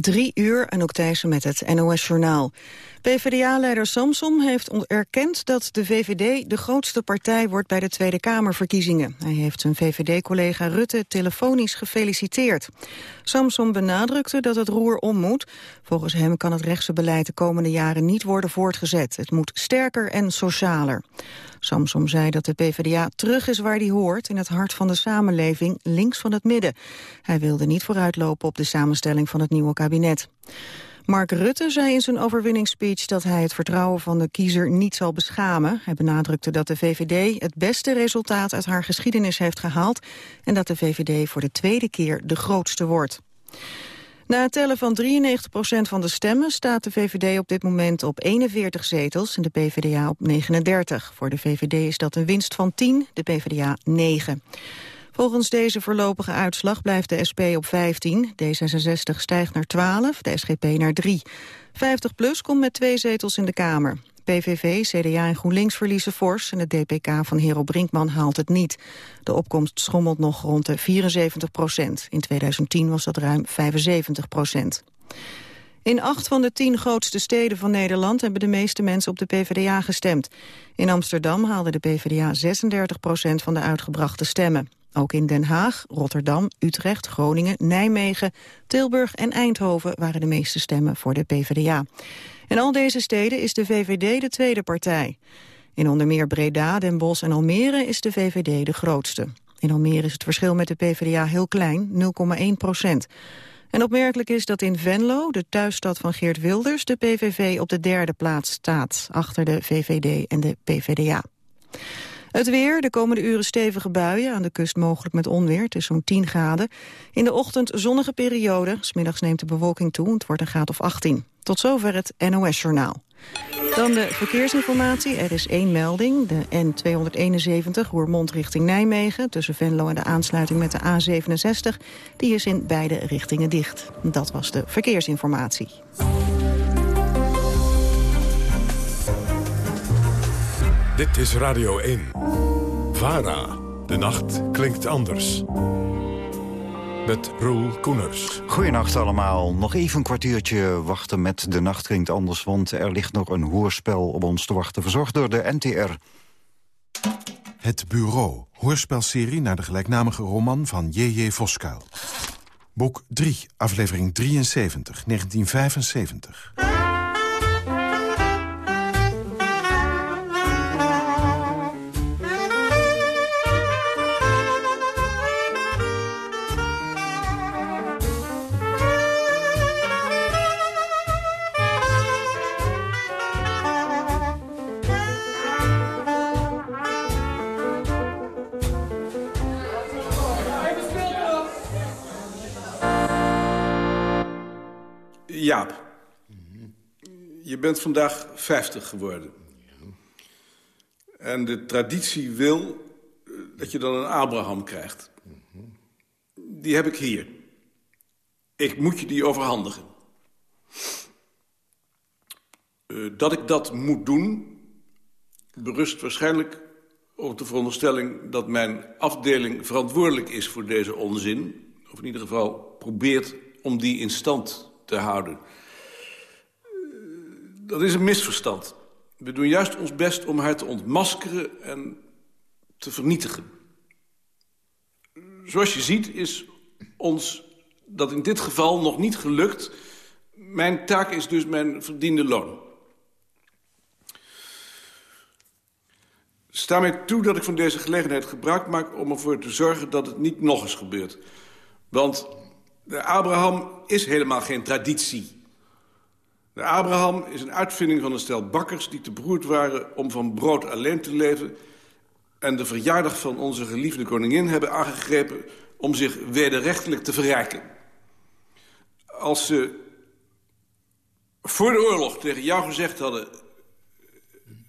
Drie uur, en ook Thijssen met het NOS-journaal. PvdA-leider Samsom heeft erkend dat de VVD de grootste partij wordt bij de Tweede Kamerverkiezingen. Hij heeft zijn VVD-collega Rutte telefonisch gefeliciteerd. Samsom benadrukte dat het roer om moet. Volgens hem kan het rechtse beleid de komende jaren niet worden voortgezet. Het moet sterker en socialer. Samsom zei dat de PvdA terug is waar die hoort, in het hart van de samenleving, links van het midden. Hij wilde niet vooruitlopen op de samenstelling van het nieuwe kabinet. Mark Rutte zei in zijn overwinningsspeech dat hij het vertrouwen van de kiezer niet zal beschamen. Hij benadrukte dat de VVD het beste resultaat uit haar geschiedenis heeft gehaald en dat de VVD voor de tweede keer de grootste wordt. Na het tellen van 93% van de stemmen staat de VVD op dit moment op 41 zetels en de PvdA op 39. Voor de VVD is dat een winst van 10, de PvdA 9. Volgens deze voorlopige uitslag blijft de SP op 15, D66 stijgt naar 12, de SGP naar 3. 50PLUS komt met twee zetels in de Kamer. PVV, CDA en GroenLinks verliezen fors en de DPK van Hero Brinkman haalt het niet. De opkomst schommelt nog rond de 74 procent. In 2010 was dat ruim 75 procent. In acht van de tien grootste steden van Nederland hebben de meeste mensen op de PvdA gestemd. In Amsterdam haalde de PvdA 36 procent van de uitgebrachte stemmen. Ook in Den Haag, Rotterdam, Utrecht, Groningen, Nijmegen, Tilburg en Eindhoven waren de meeste stemmen voor de PvdA. In al deze steden is de VVD de tweede partij. In onder meer Breda, Den Bosch en Almere is de VVD de grootste. In Almere is het verschil met de PvdA heel klein, 0,1 procent. En opmerkelijk is dat in Venlo, de thuisstad van Geert Wilders... de PVV op de derde plaats staat, achter de VVD en de PvdA. Het weer, de komende uren stevige buien, aan de kust mogelijk met onweer. Het is zo'n 10 graden. In de ochtend zonnige periode, smiddags neemt de bewolking toe, het wordt een graad of 18. Tot zover het NOS-journaal. Dan de verkeersinformatie. Er is één melding, de N271 Roermond richting Nijmegen... tussen Venlo en de aansluiting met de A67. Die is in beide richtingen dicht. Dat was de verkeersinformatie. Dit is Radio 1. VARA. De nacht klinkt anders. Met Roel Koeners. Goedenacht allemaal. Nog even een kwartiertje wachten met De Nacht Klinkt Anders... want er ligt nog een hoorspel op ons te wachten. Verzorgd door de NTR. Het Bureau. Hoorspelserie naar de gelijknamige roman van J.J. Voskuil. Boek 3, aflevering 73, 1975. Jaap, je bent vandaag 50 geworden. En de traditie wil eh, dat je dan een Abraham krijgt. Die heb ik hier. Ik moet je die overhandigen. Uh, dat ik dat moet doen... berust waarschijnlijk op de veronderstelling... dat mijn afdeling verantwoordelijk is voor deze onzin. Of in ieder geval probeert om die in stand te houden. Dat is een misverstand. We doen juist ons best om haar te ontmaskeren en te vernietigen. Zoals je ziet is ons dat in dit geval nog niet gelukt. Mijn taak is dus mijn verdiende loon. Sta mij toe dat ik van deze gelegenheid gebruik maak... om ervoor te zorgen dat het niet nog eens gebeurt. Want de Abraham is helemaal geen traditie. De Abraham is een uitvinding van een stel bakkers... die te beroerd waren om van brood alleen te leven... en de verjaardag van onze geliefde koningin hebben aangegrepen... om zich wederrechtelijk te verrijken. Als ze voor de oorlog tegen jou gezegd hadden...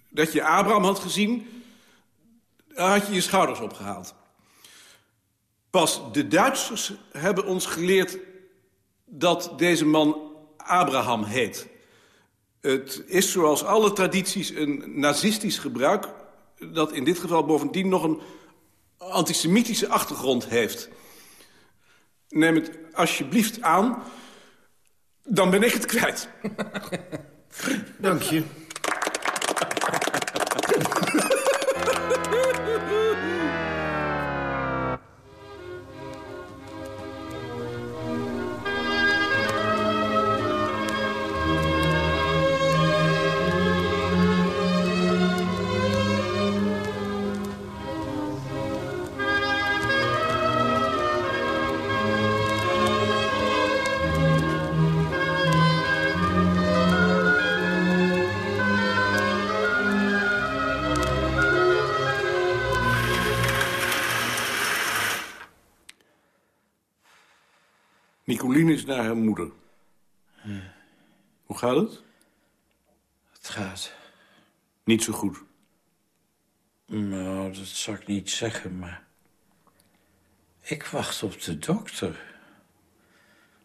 dat je Abraham had gezien... dan had je je schouders opgehaald. Pas de Duitsers hebben ons geleerd dat deze man Abraham heet. Het is zoals alle tradities een nazistisch gebruik... dat in dit geval bovendien nog een antisemitische achtergrond heeft. Neem het alsjeblieft aan Dan ben ik het kwijt. Dank je. Nicoline is naar haar moeder. Hoe gaat het? Het gaat. Niet zo goed. Nou, dat zou ik niet zeggen, maar... Ik wacht op de dokter.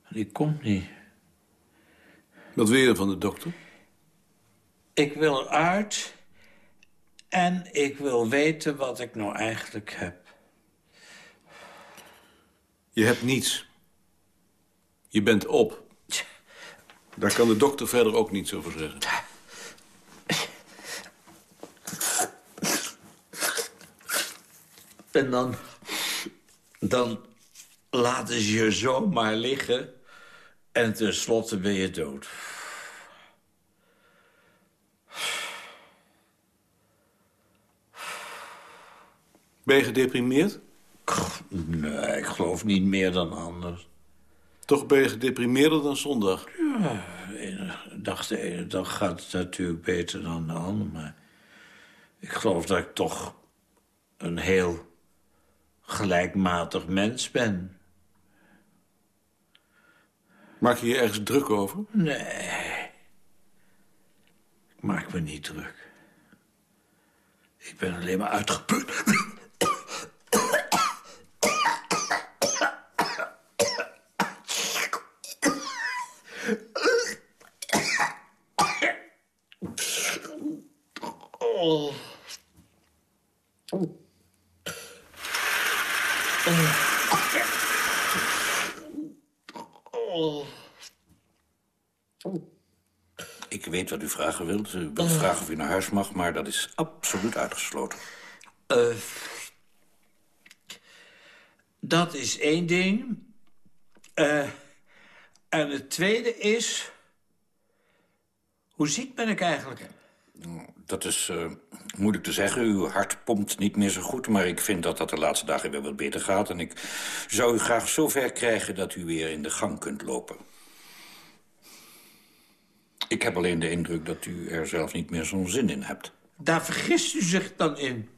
Die komt niet. Wat wil je van de dokter? Ik wil uit en ik wil weten wat ik nou eigenlijk heb. Je hebt niets. Je bent op. Daar kan de dokter verder ook niets over zeggen. En dan... Dan laten ze je zomaar liggen... en tenslotte ben je dood. Ben je gedeprimeerd? Nee, ik geloof niet meer dan anders. Toch ben je gedeprimeerder dan zondag. Ene dag, de ene dag gaat het natuurlijk beter dan de andere, maar... ik geloof dat ik toch een heel gelijkmatig mens ben. Maak je je ergens druk over? Nee. Ik maak me niet druk. Ik ben alleen maar uitgeput. Ik weet wat u vragen wilt. U wilt vragen of u naar huis mag, maar dat is absoluut uitgesloten. Eh, dat is één ding. Eh, en het tweede is... Hoe ziek ben ik eigenlijk? Dat is eh, moeilijk te zeggen. Uw hart pompt niet meer zo goed, maar ik vind dat dat de laatste dagen weer wat beter gaat. En ik zou u graag zover krijgen dat u weer in de gang kunt lopen. Ik heb alleen de indruk dat u er zelf niet meer zo'n zin in hebt. Daar vergist u zich dan in.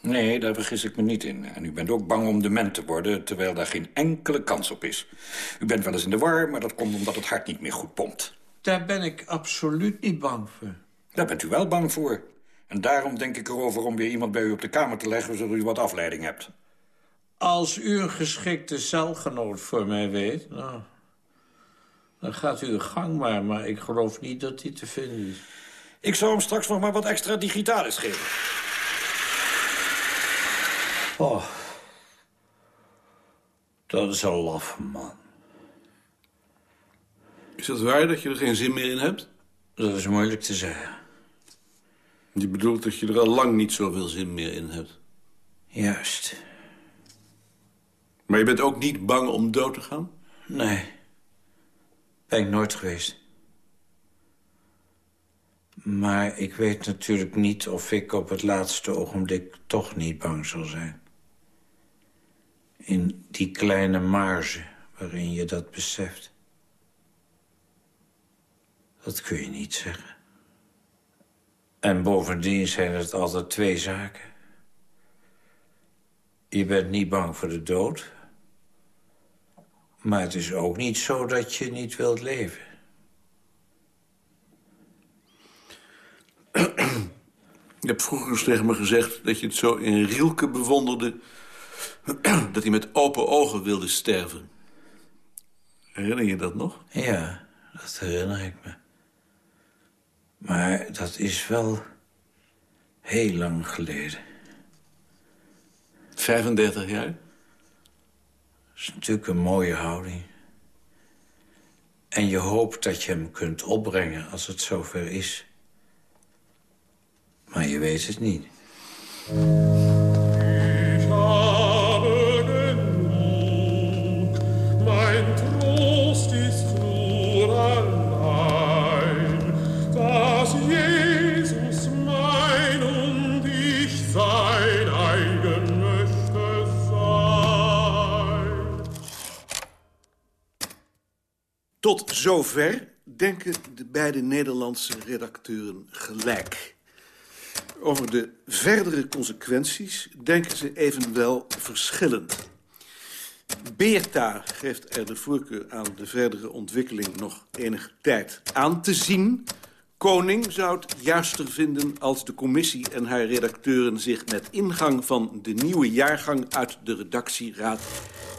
Nee, daar vergis ik me niet in. En u bent ook bang om dement te worden, terwijl daar geen enkele kans op is. U bent wel eens in de war, maar dat komt omdat het hart niet meer goed pompt. Daar ben ik absoluut niet bang voor. Daar bent u wel bang voor. En daarom denk ik erover om weer iemand bij u op de kamer te leggen... zodat u wat afleiding hebt. Als u een geschikte celgenoot voor mij weet... Nou, dan gaat u uw gang maar, maar ik geloof niet dat die te vinden is. Ik zou hem straks nog maar wat extra digitalis geven. Oh, dat is een laffe man. Is het waar dat je er geen zin meer in hebt? Dat is moeilijk te zeggen. Je bedoelt dat je er al lang niet zoveel zin meer in hebt. Juist. Maar je bent ook niet bang om dood te gaan? Nee. Ben ik nooit geweest. Maar ik weet natuurlijk niet of ik op het laatste ogenblik toch niet bang zal zijn. In die kleine marge waarin je dat beseft. Dat kun je niet zeggen. En bovendien zijn het altijd twee zaken. Je bent niet bang voor de dood. Maar het is ook niet zo dat je niet wilt leven. Je hebt vroeger eens tegen me gezegd dat je het zo in Rielke bewonderde... dat hij met open ogen wilde sterven. Herinner je dat nog? Ja, dat herinner ik me. Maar dat is wel heel lang geleden. 35 jaar? Is natuurlijk een mooie houding. En je hoopt dat je hem kunt opbrengen als het zover is. Maar je weet het niet. Tot zover denken de beide Nederlandse redacteuren gelijk. Over de verdere consequenties denken ze evenwel verschillend. Beerta geeft er de voorkeur aan de verdere ontwikkeling nog enige tijd aan te zien. Koning zou het juister vinden als de commissie en haar redacteuren zich met ingang van de nieuwe jaargang uit de redactieraad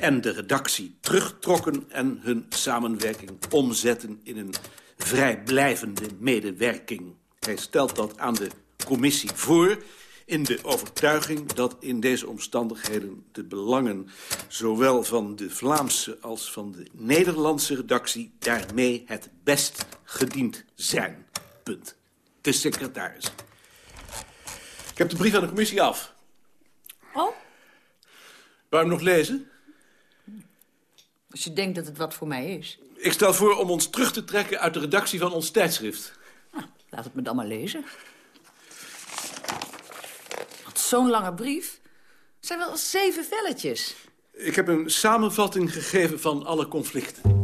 en de redactie terugtrokken en hun samenwerking omzetten in een vrijblijvende medewerking. Hij stelt dat aan de commissie voor in de overtuiging dat in deze omstandigheden de belangen... zowel van de Vlaamse als van de Nederlandse redactie... daarmee het best gediend zijn. Punt. De secretaris. Ik heb de brief aan de commissie af. Oh? Wou je hem nog lezen? Als je denkt dat het wat voor mij is. Ik stel voor om ons terug te trekken uit de redactie van ons tijdschrift. Nou, laat het me dan maar lezen. Wat zo'n lange brief. Het zijn wel zeven velletjes. Ik heb een samenvatting gegeven van alle conflicten.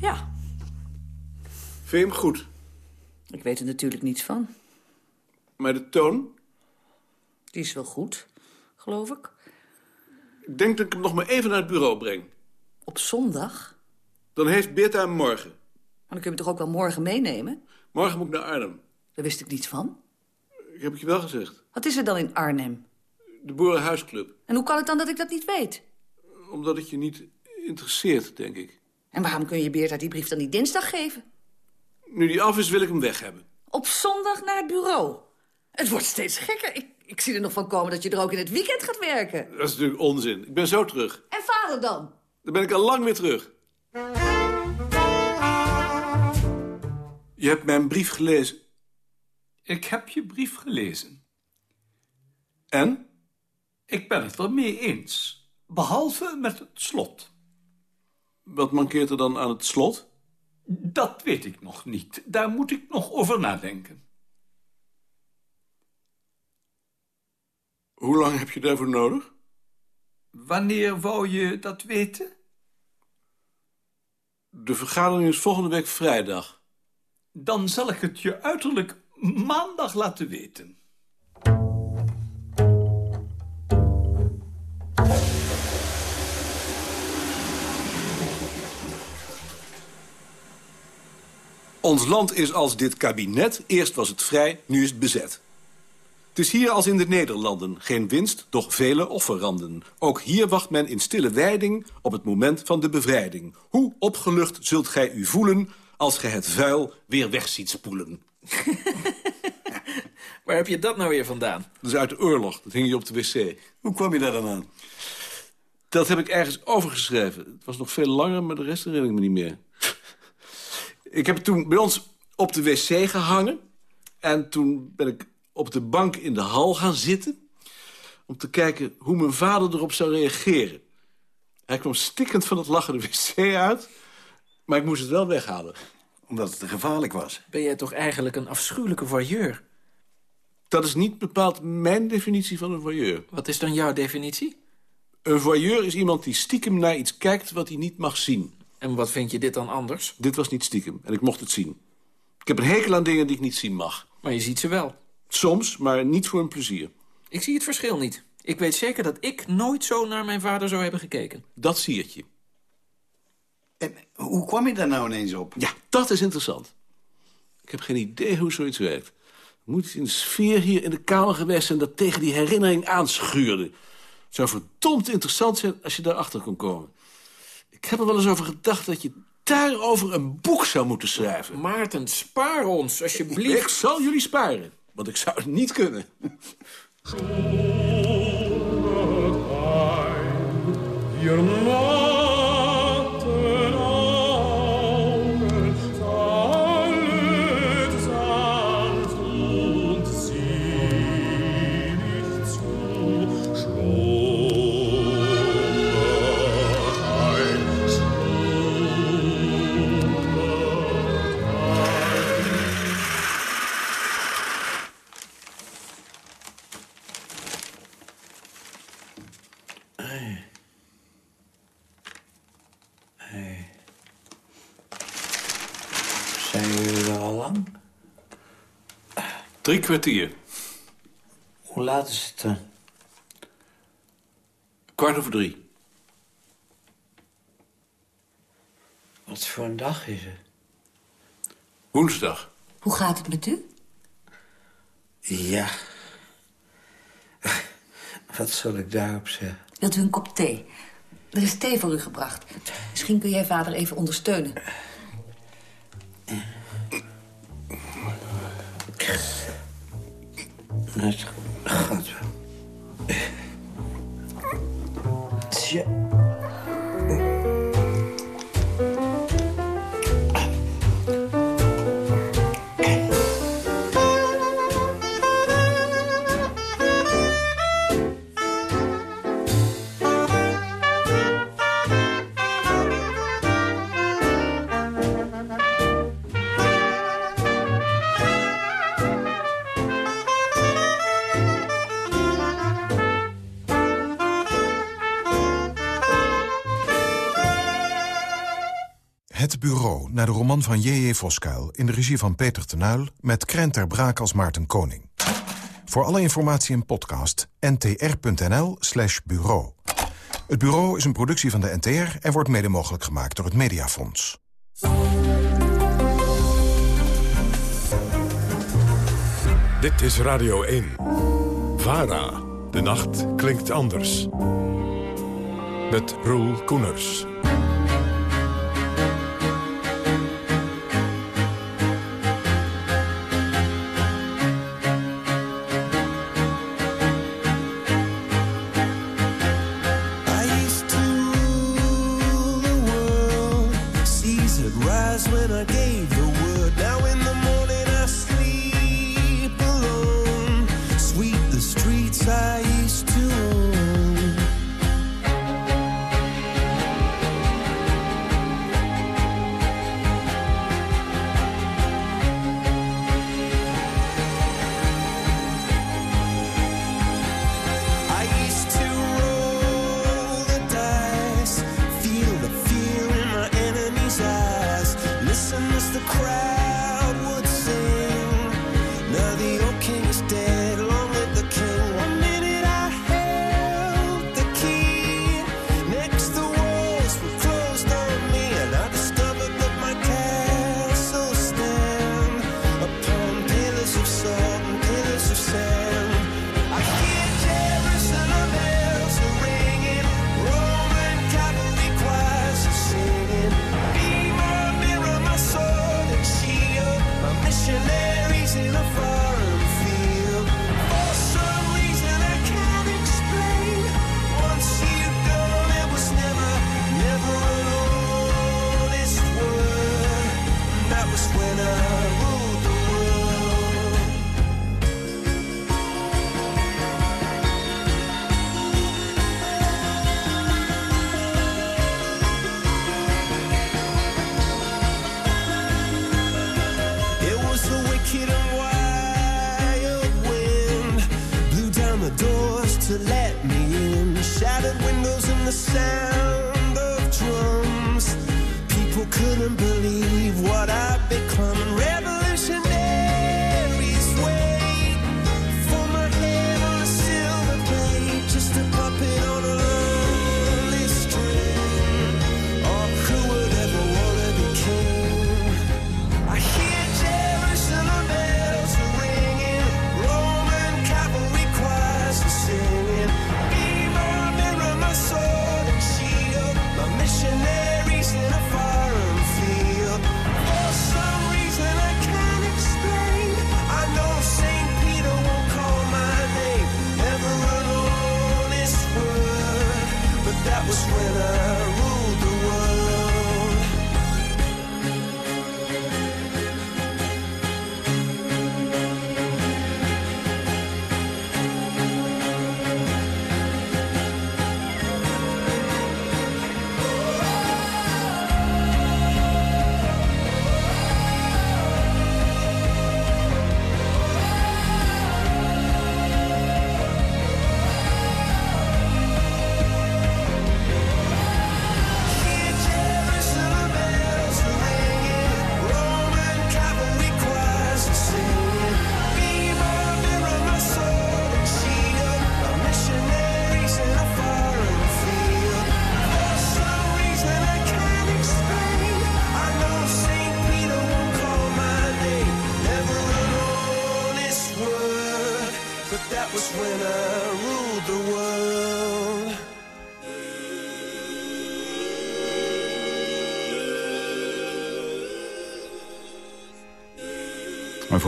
Ja, Vind je hem goed? ik weet er natuurlijk niets van. Maar de toon? Die is wel goed, geloof ik. Ik denk dat ik hem nog maar even naar het bureau breng. Op zondag? Dan heeft Beerta hem morgen. Maar dan kun je hem toch ook wel morgen meenemen? Morgen moet ik naar Arnhem. Daar wist ik niets van. Ik heb het je wel gezegd. Wat is er dan in Arnhem? De Boerenhuisclub. En hoe kan het dan dat ik dat niet weet? Omdat het je niet interesseert, denk ik. En waarom kun je Beerta die brief dan niet dinsdag geven? Nu die af is, wil ik hem weg hebben. Op zondag naar het bureau. Het wordt steeds gekker. Ik, ik zie er nog van komen dat je er ook in het weekend gaat werken. Dat is natuurlijk onzin. Ik ben zo terug. En vader dan? Dan ben ik al lang weer terug. Je hebt mijn brief gelezen. Ik heb je brief gelezen. En? Ik ben het er mee eens. Behalve met het slot. Wat mankeert er dan aan het slot? Dat weet ik nog niet. Daar moet ik nog over nadenken. Hoe lang heb je daarvoor nodig? Wanneer wou je dat weten? De vergadering is volgende week vrijdag. Dan zal ik het je uiterlijk maandag laten weten. Ons land is als dit kabinet. Eerst was het vrij, nu is het bezet. Het is hier als in de Nederlanden. Geen winst, doch vele offeranden. Ook hier wacht men in stille wijding op het moment van de bevrijding. Hoe opgelucht zult gij u voelen als gij het vuil weer weg ziet spoelen. Waar heb je dat nou weer vandaan? Dat is uit de oorlog, dat hing je op de wc. Hoe kwam je daar dan aan? Dat heb ik ergens overgeschreven. Het was nog veel langer, maar de rest herinner ik me niet meer. ik heb het toen bij ons op de wc gehangen. En toen ben ik op de bank in de hal gaan zitten... om te kijken hoe mijn vader erop zou reageren. Hij kwam stikkend van het lachen de wc uit... maar ik moest het wel weghalen. Omdat het te gevaarlijk was. Ben jij toch eigenlijk een afschuwelijke voyeur? Dat is niet bepaald mijn definitie van een voyeur. Wat is dan jouw definitie? Een voyeur is iemand die stiekem naar iets kijkt wat hij niet mag zien. En wat vind je dit dan anders? Dit was niet stiekem en ik mocht het zien. Ik heb een hekel aan dingen die ik niet zien mag. Maar je ziet ze wel. Soms, maar niet voor een plezier. Ik zie het verschil niet. Ik weet zeker dat ik nooit zo naar mijn vader zou hebben gekeken. Dat siertje. En hoe kwam je daar nou ineens op? Ja, dat is interessant. Ik heb geen idee hoe zoiets werkt. Er moet iets in de sfeer hier in de kamer geweest zijn... dat tegen die herinnering aanschuurde. Het zou verdomd interessant zijn als je daarachter kon komen. Ik heb er wel eens over gedacht dat je daarover een boek zou moeten schrijven. Maarten, spaar ons, alsjeblieft. Ik zal jullie sparen, want ik zou het niet kunnen. Drie kwartier. Hoe laat is het dan? Kwart over drie. Wat voor een dag is het? Woensdag. Hoe gaat het met u? Ja. Wat zal ik daarop zeggen? Wilt u een kop thee? Er is thee voor u gebracht. Misschien kun jij vader even ondersteunen. Eh. Het gaat wel. Tja. Het Bureau, naar de roman van J.J. Voskuil... in de regie van Peter Tenuil, met Krent ter Braak als Maarten Koning. Voor alle informatie en podcast, ntr.nl slash bureau. Het bureau is een productie van de NTR... en wordt mede mogelijk gemaakt door het Mediafonds. Dit is Radio 1. VARA. De nacht klinkt anders. Met Roel Koeners.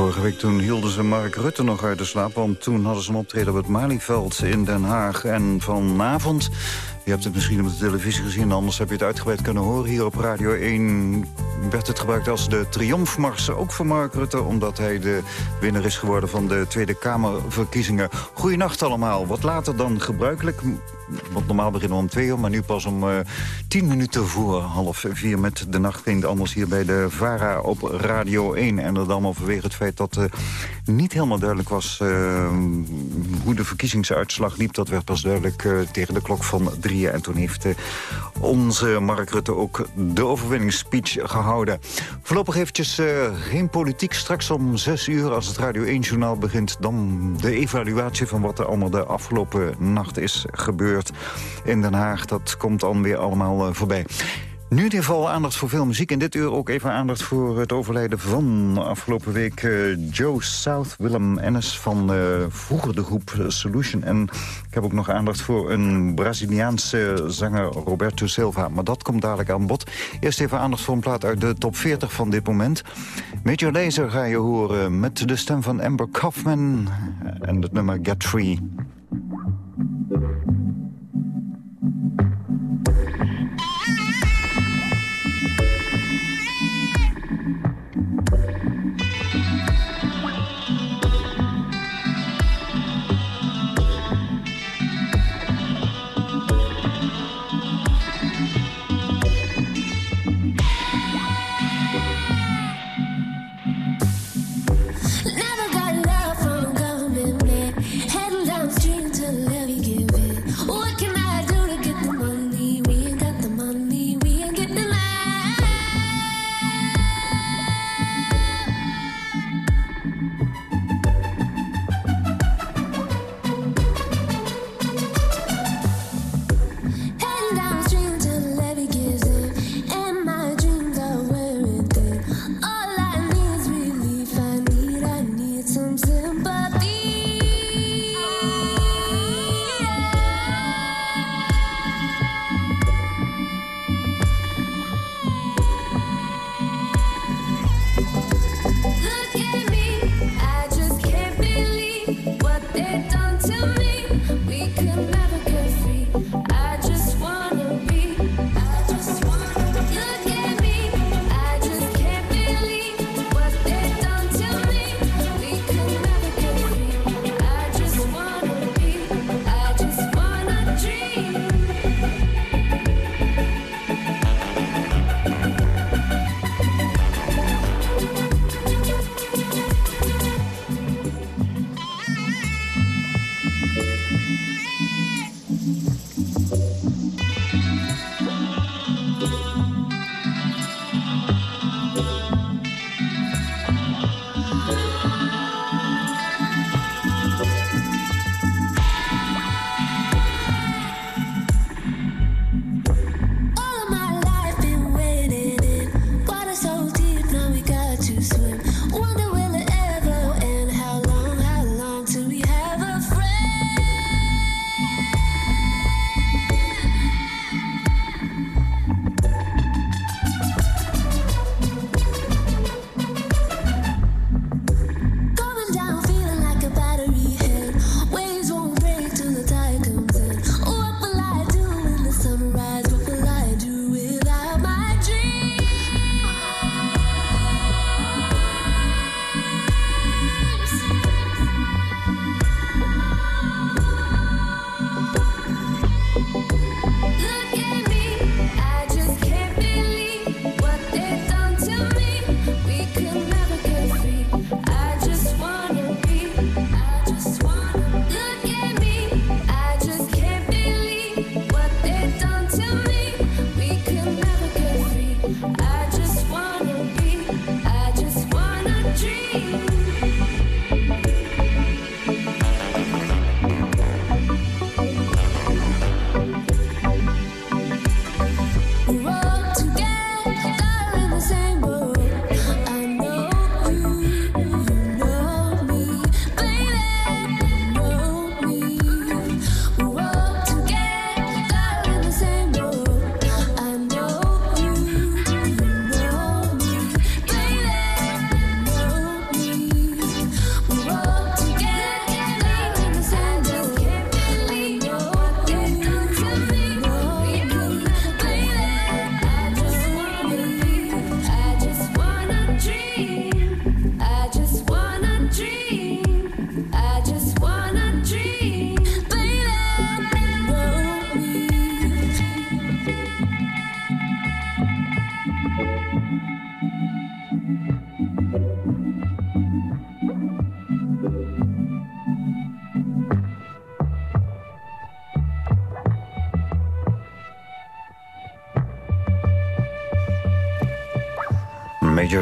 Vorige week toen hielden ze Mark Rutte nog uit de slaap... want toen hadden ze een optreden op het Malieveld in Den Haag. En vanavond, je hebt het misschien op de televisie gezien... anders heb je het uitgebreid kunnen horen hier op Radio 1... werd het gebruikt als de triomfmars, ook voor Mark Rutte... omdat hij de winnaar is geworden van de Tweede Kamerverkiezingen. Goedenacht allemaal, wat later dan gebruikelijk... Want normaal beginnen we om twee uur, maar nu pas om eh, tien minuten voor half vier... met de nacht anders hier bij de VARA op Radio 1. En dat allemaal vanwege het feit dat uh, niet helemaal duidelijk was... Uh, hoe de verkiezingsuitslag liep. Dat werd pas duidelijk tegen de klok van drieën. En toen heeft onze Mark Rutte ook de overwinningsspeech gehouden. Voorlopig eventjes geen politiek. Straks om zes uur, als het Radio 1-journaal begint... dan de evaluatie van wat er allemaal de afgelopen nacht is gebeurd in Den Haag. Dat komt dan weer allemaal uh, voorbij. Nu in geval aandacht voor veel muziek. En dit uur ook even aandacht voor het overlijden van afgelopen week uh, Joe South, Willem Ennis van uh, vroeger de groep Solution. En ik heb ook nog aandacht voor een Braziliaanse zanger Roberto Silva. Maar dat komt dadelijk aan bod. Eerst even aandacht voor een plaat uit de top 40 van dit moment. Major Lazer ga je horen met de stem van Amber Kaufman en het nummer Get Free.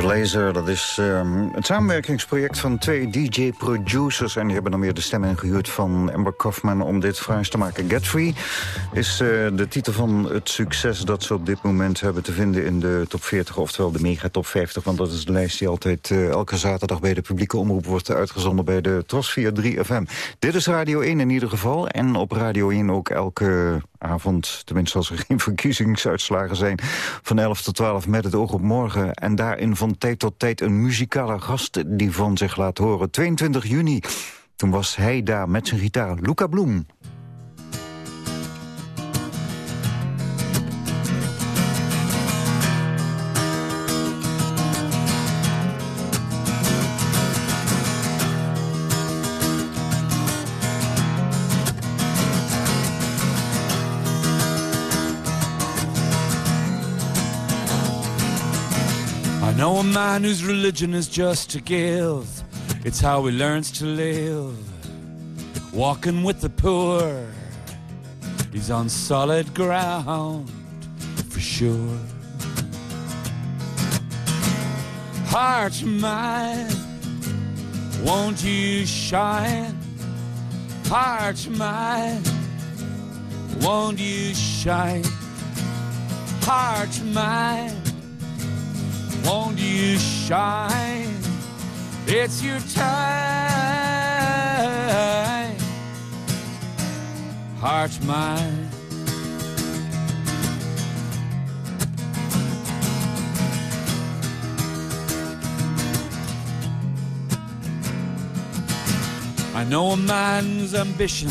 Laser, dat is um, het samenwerkingsproject van twee DJ-producers... en die hebben dan weer de stem ingehuurd van Amber Kaufman om dit fraais te maken. Get Free is uh, de titel van het succes dat ze op dit moment hebben te vinden... in de top 40, oftewel de mega top 50. Want dat is de lijst die altijd uh, elke zaterdag bij de publieke omroep wordt uitgezonden... bij de Tros 3 FM. Dit is Radio 1 in ieder geval. En op Radio 1 ook elke avond, tenminste als er geen verkiezingsuitslagen zijn... van 11 tot 12 met het oog op morgen. En daarin van tijd tot tijd een muzikale gast die van zich laat horen. 22 juni, toen was hij daar met zijn gitaar, Luca Bloem. Man whose religion is just to give. It's how he learns to live. Walking with the poor, he's on solid ground for sure. Heart mine, won't you shine? Heart mine, won't you shine? Heart mine won't you shine? It's your time. Heart's mine. I know a man's ambition.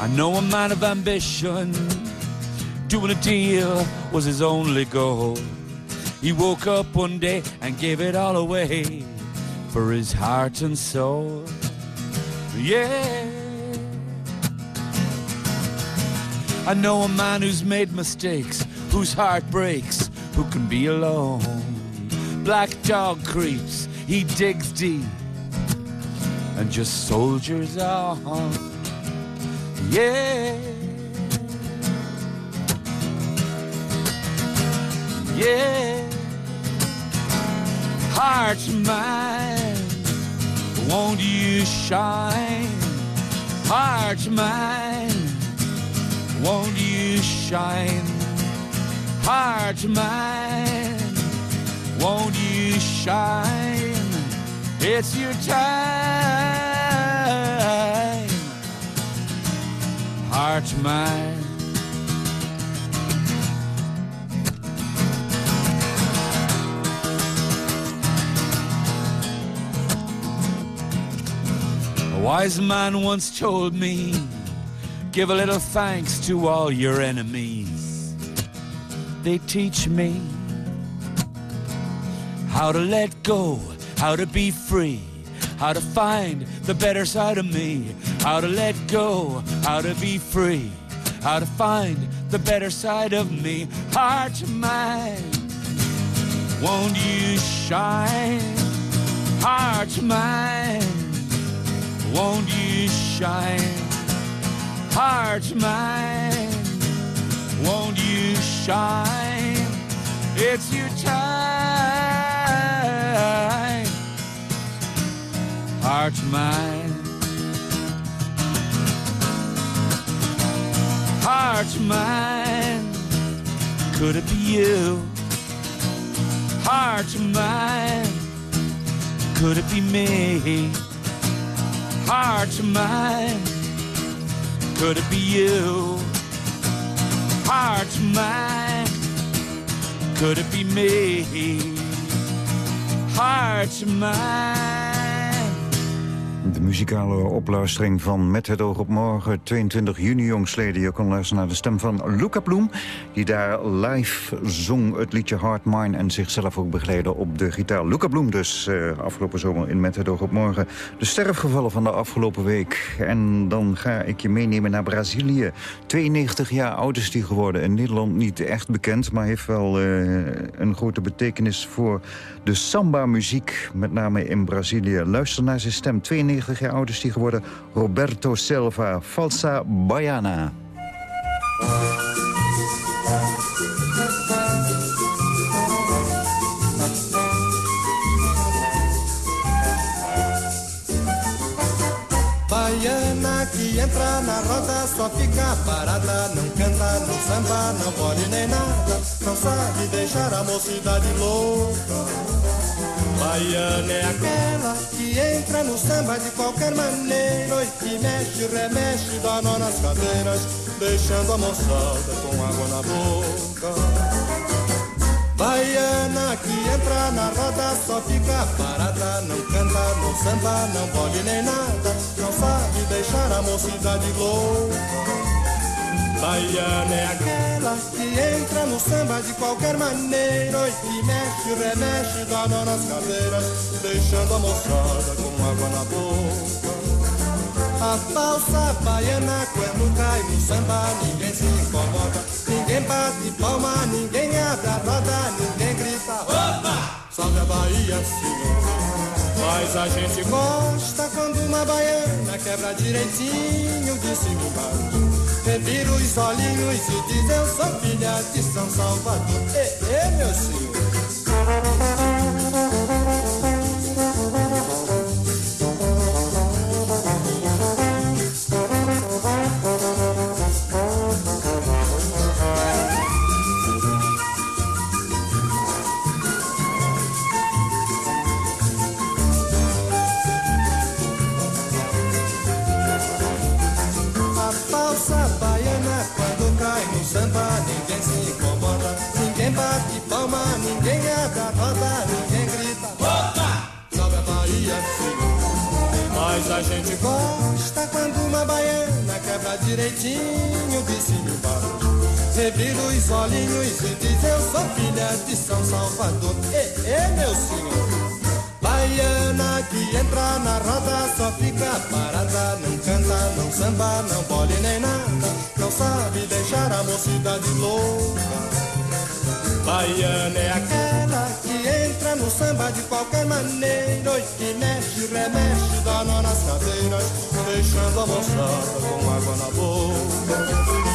I know a man of ambition doing a deal was his only goal. He woke up one day and gave it all away for his heart and soul. Yeah. I know a man who's made mistakes, whose heart breaks, who can be alone. Black dog creeps, he digs deep and just soldiers on. Yeah. Yeah. Heart mine, won't you shine? Heart mine, won't you shine? Heart mine, won't you shine? It's your time. Heart mine. Wise man once told me, give a little thanks to all your enemies. They teach me how to let go, how to be free, how to find the better side of me, how to let go, how to be free, how to find the better side of me. Heart to mine, won't you shine? Heart to mine won't you shine? Heart mine, won't you shine? It's your time. Heart mine. Heart mine, could it be you? Heart mine, could it be me? Heart to mine. Could it be you? Heart to mine. Could it be me? Heart to mine. De muzikale opluistering van Met het oog op morgen, 22 juni jongsleden. Je kon luisteren naar de stem van Luca Bloem, die daar live zong het liedje Hard Mine... en zichzelf ook begeleidde op de gitaar. Luca Bloem dus, uh, afgelopen zomer in Met het oog op morgen. De sterfgevallen van de afgelopen week. En dan ga ik je meenemen naar Brazilië. 92 jaar oud is die geworden. In Nederland niet echt bekend, maar heeft wel uh, een grote betekenis voor de samba-muziek. Met name in Brazilië. Luister naar zijn stem, 92 92 oud is die geworden. Roberto Silva, Falsa Baiana. Baiana que entra na roda só fica parada, não canta, não samba, não pode nem nada, não sabe deixar a mocidade louca. Baiana é aquela que entra no samba de qualquer maneira e que mexe, remexe, dá nó nas cadeiras, deixando a moçada com água na boca. Baiana que entra na roda só fica parada, não canta, não samba, não pode nem nada, não sabe deixar a mocidade louca. Baiana é aquela que entra no samba de qualquer maneira e que mexe, remexe, dá nas cadeiras, deixando a moçada com água na boca. A falsa baiana quando cai no samba ninguém se incomoda, ninguém bate palma, ninguém abre a roda, ninguém grita opa, salve a Bahia sim. Mas a gente gosta quando uma baiana quebra direitinho de cima embaixo. Revira os olhinhos e diz eu sou filha de São Salvador. Ê, ê, meu senhor. A gente gosta quando uma baiana quebra direitinho de cima e embaixo. Revira os olhinhos e diz eu sou filha de São Salvador. Ê, ê, meu senhor. Baiana que entra na roda só fica parada, não canta, não samba, não pode nem nada, não sabe deixar a mocidade louca. Baiana é aquela no samba de qualquer maneira e que mexe, remexe, dá nó nas cadeiras, deixando a moçada com água na boca.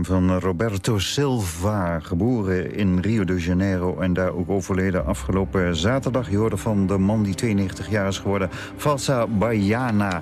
Van Roberto Silva, geboren in Rio de Janeiro... en daar ook overleden afgelopen zaterdag. Je hoorde van de man die 92 jaar is geworden, Falsa Baiana.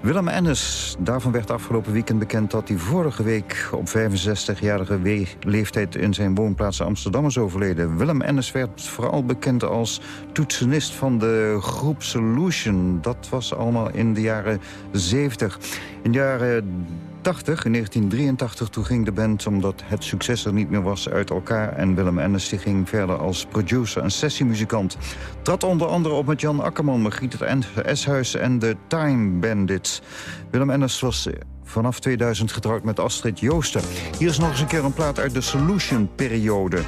Willem Ennis, daarvan werd afgelopen weekend bekend... dat hij vorige week op 65-jarige leeftijd in zijn woonplaats Amsterdam is overleden. Willem Ennis werd vooral bekend als toetsenist van de groep Solution. Dat was allemaal in de jaren 70. In de jaren 80, in 1983, toen ging de band, omdat het succes er niet meer was, uit elkaar. En Willem Ennis ging verder als producer en sessiemuzikant. Trad onder andere op met Jan Akkerman, Margriet het Eshuis en de Time Bandits. Willem Ennis was vanaf 2000 getrouwd met Astrid Joosten. Hier is nog eens een keer een plaat uit de Solution-periode.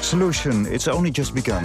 Solution, It's Only Just Begun.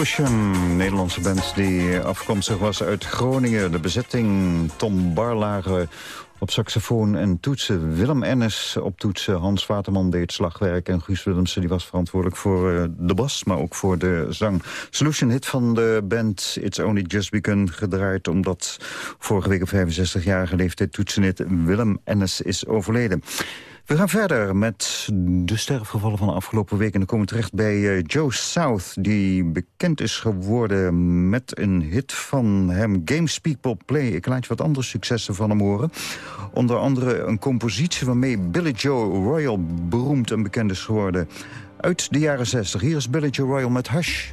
Solution, Nederlandse band die afkomstig was uit Groningen. De bezetting Tom Barlage op saxofoon en toetsen. Willem Ennis op toetsen. Hans Waterman deed slagwerk. En Guus Willemsen die was verantwoordelijk voor eh, de bas, maar ook voor de zang. Solution hit van de band It's Only Just Begun gedraaid... omdat vorige week op 65-jarige leeftijd toetsenit Willem Ennis is overleden. We gaan verder met de sterfgevallen van de afgelopen week. En dan komen we terecht bij uh, Joe South, die bekend is geworden met een hit van hem, Games People Play. Ik laat je wat andere successen van hem horen. Onder andere een compositie waarmee Billy Joe Royal beroemd en bekend is geworden. Uit de jaren 60. Hier is Billy Joe Royal met Hush.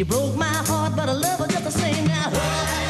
She broke my heart, but I love her just the same now.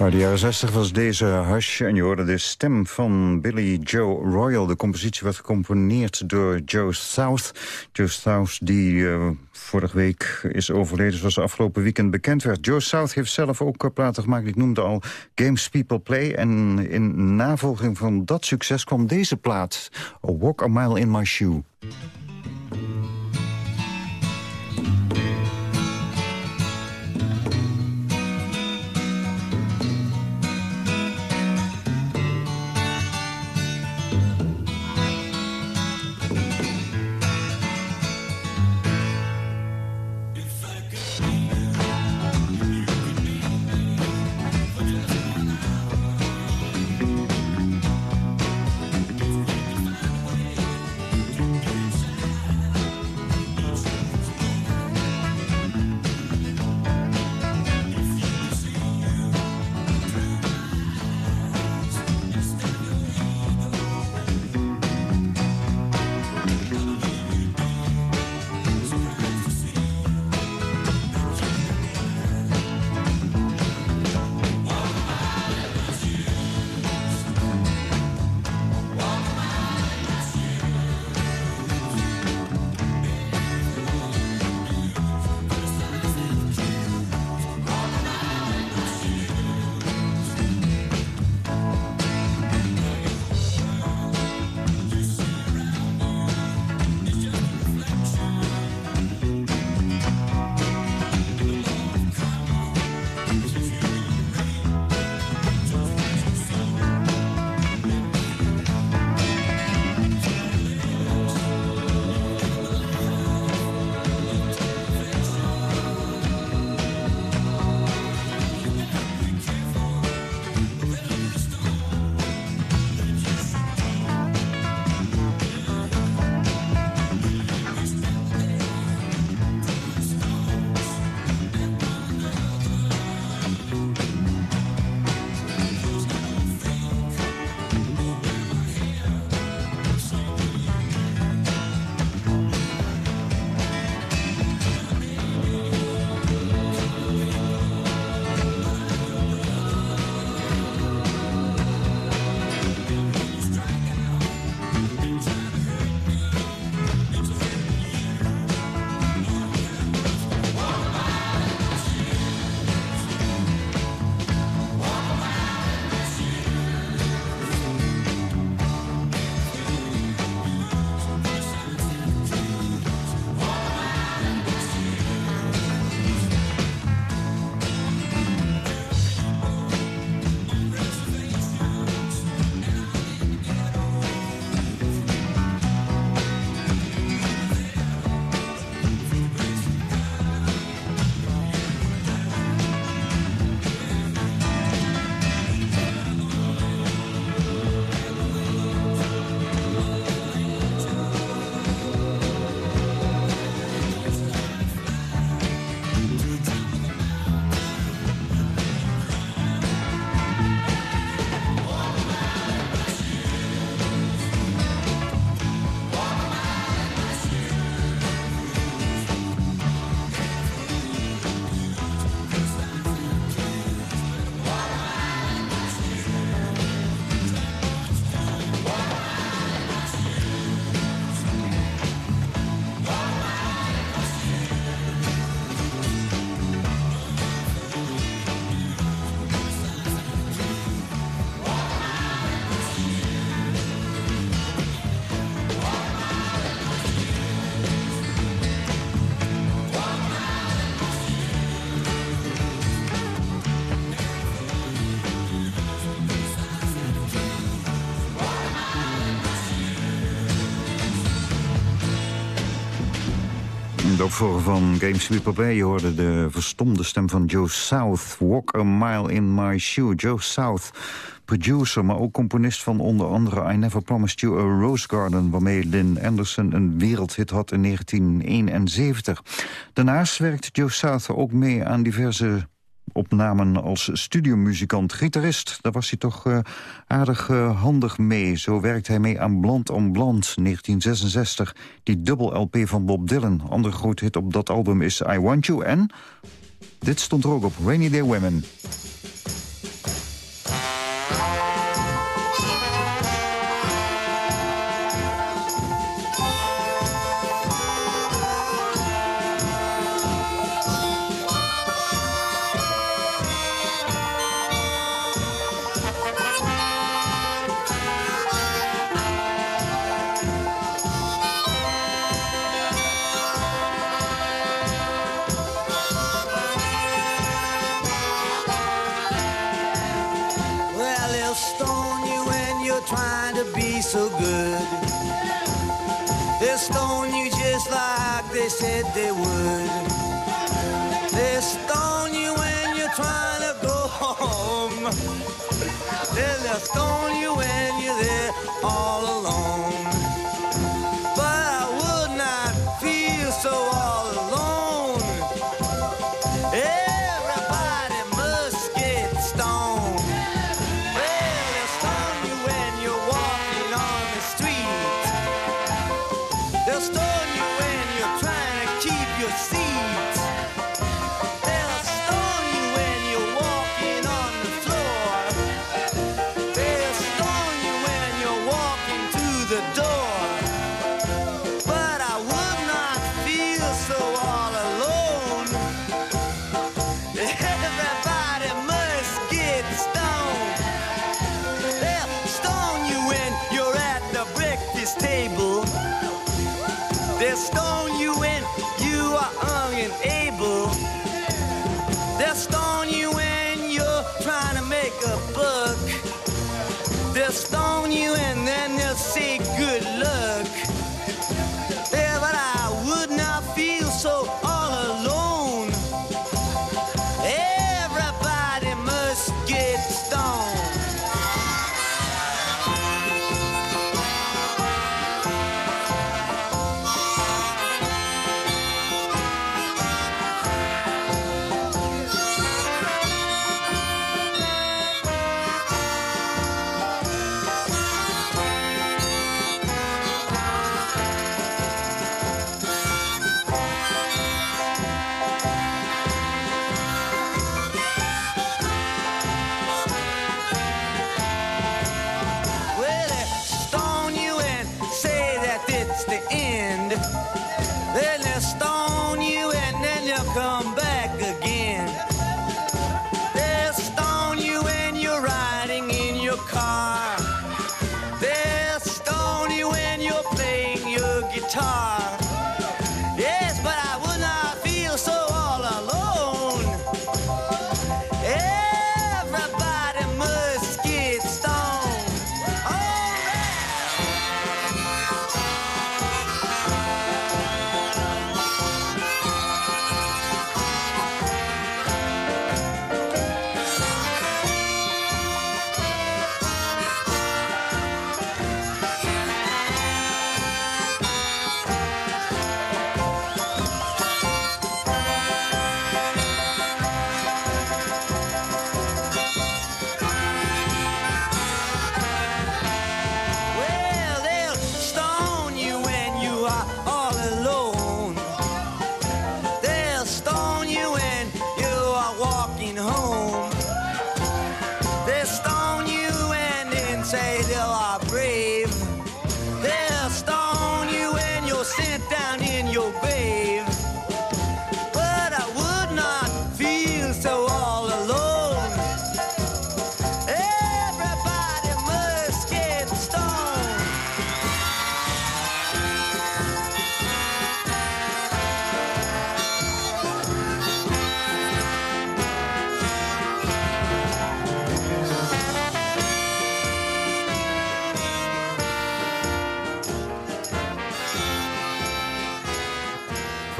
Uit de jaren 60 was deze Hush en je hoorde de stem van Billy Joe Royal. De compositie werd gecomponeerd door Joe South. Joe South die uh, vorige week is overleden zoals afgelopen weekend bekend werd. Joe South heeft zelf ook uh, platen gemaakt. Ik noemde al Games People Play. En in navolging van dat succes kwam deze plaat. A Walk a Mile in My Shoe. Opvolger van Game Sweeper Play. Je hoorde de verstomde stem van Joe South. Walk a mile in my shoe. Joe South, producer, maar ook componist van onder andere... I Never Promised You a Rose Garden... waarmee Lynn Anderson een wereldhit had in 1971. Daarnaast werkte Joe South ook mee aan diverse opnamen als studiomuzikant, gitarist. Daar was hij toch uh, aardig uh, handig mee. Zo werkt hij mee aan Bland on Bland, 1966. Die dubbel LP van Bob Dylan. Andere groot hit op dat album is I Want You. En dit stond er ook op, Rainy Day Women. So good. They'll stone you just like they said they would. They'll stone you when you're trying to go home. They'll stone you when you're there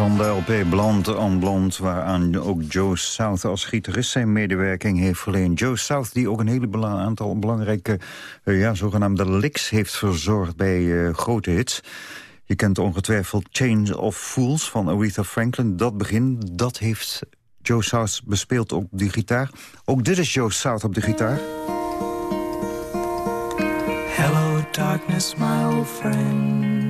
Van de LP Blond on Blond, waaraan ook Joe South als gitarist zijn medewerking heeft verleend. Joe South, die ook een hele aantal belangrijke uh, ja, zogenaamde licks heeft verzorgd bij uh, grote hits. Je kent ongetwijfeld Change of Fools van Aretha Franklin. Dat begin, dat heeft Joe South bespeeld op die gitaar. Ook dit is Joe South op de gitaar. Hello darkness, my old friend.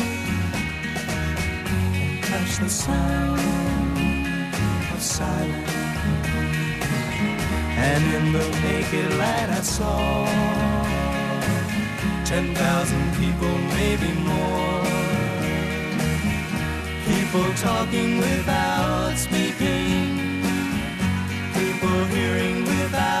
the sound of silence. And in the naked light I saw ten thousand people, maybe more. People talking without speaking. People hearing without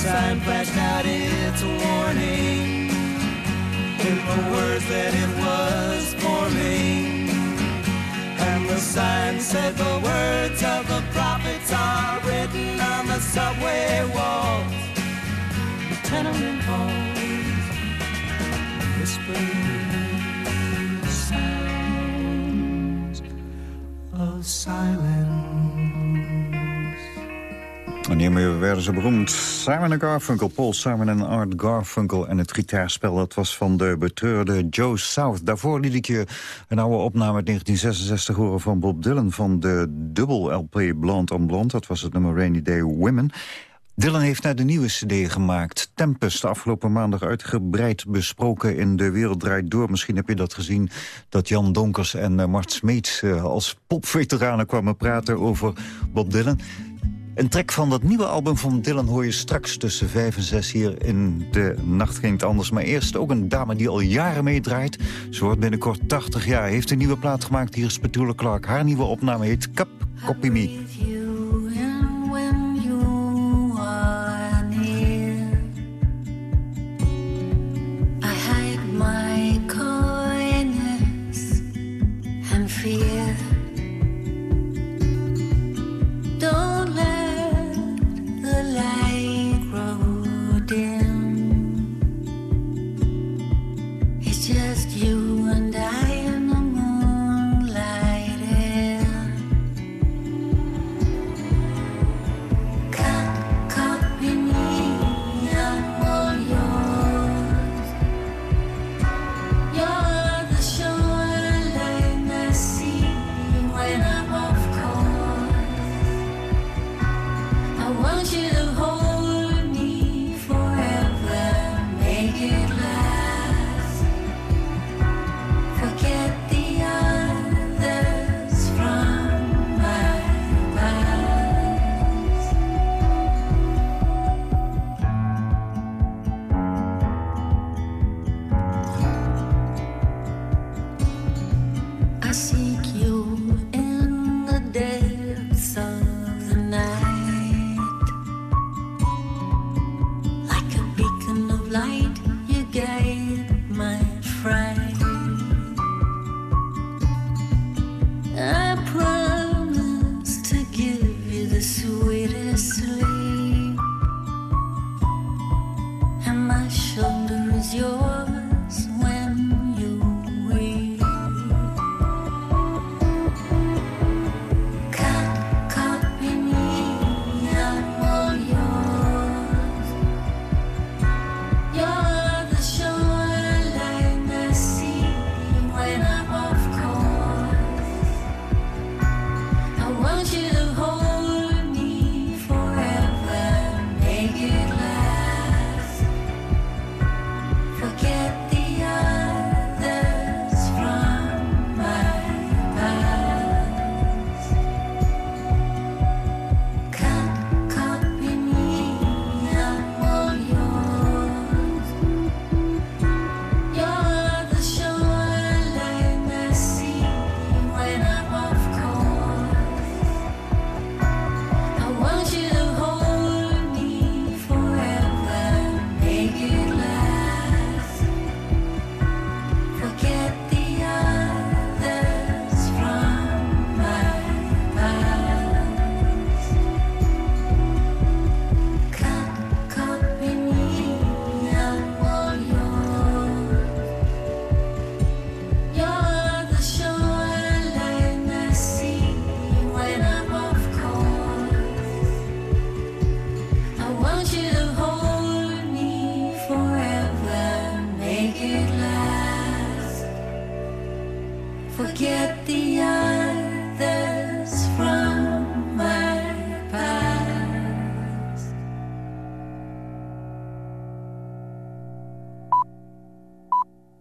Sign flashed out its warning in the words that it was forming. And the sign said the words of the prophets are written on the subway walls, the tenement halls, whispering sounds of silence. En hiermee werden ze beroemd. Simon Garfunkel, Paul Simon en Art Garfunkel... en het gitaarspel, dat was van de betreurde Joe South. Daarvoor liet ik je een oude opname uit 1966 horen van Bob Dylan... van de dubbel LP Blond on Blond. Dat was het nummer Rainy Day Women. Dylan heeft net een nieuwe cd gemaakt. Tempest, afgelopen maandag uitgebreid besproken in De Wereld Draait Door. Misschien heb je dat gezien, dat Jan Donkers en uh, Mart Smeets... Uh, als popveteranen kwamen praten over Bob Dylan... Een trek van dat nieuwe album van Dylan hoor je straks tussen vijf en zes hier in de Nacht Ging Het Anders. Maar eerst ook een dame die al jaren meedraait. Ze wordt binnenkort 80 jaar, heeft een nieuwe plaat gemaakt. Hier is Petula Clark. Haar nieuwe opname heet Cap Copy Me. fear.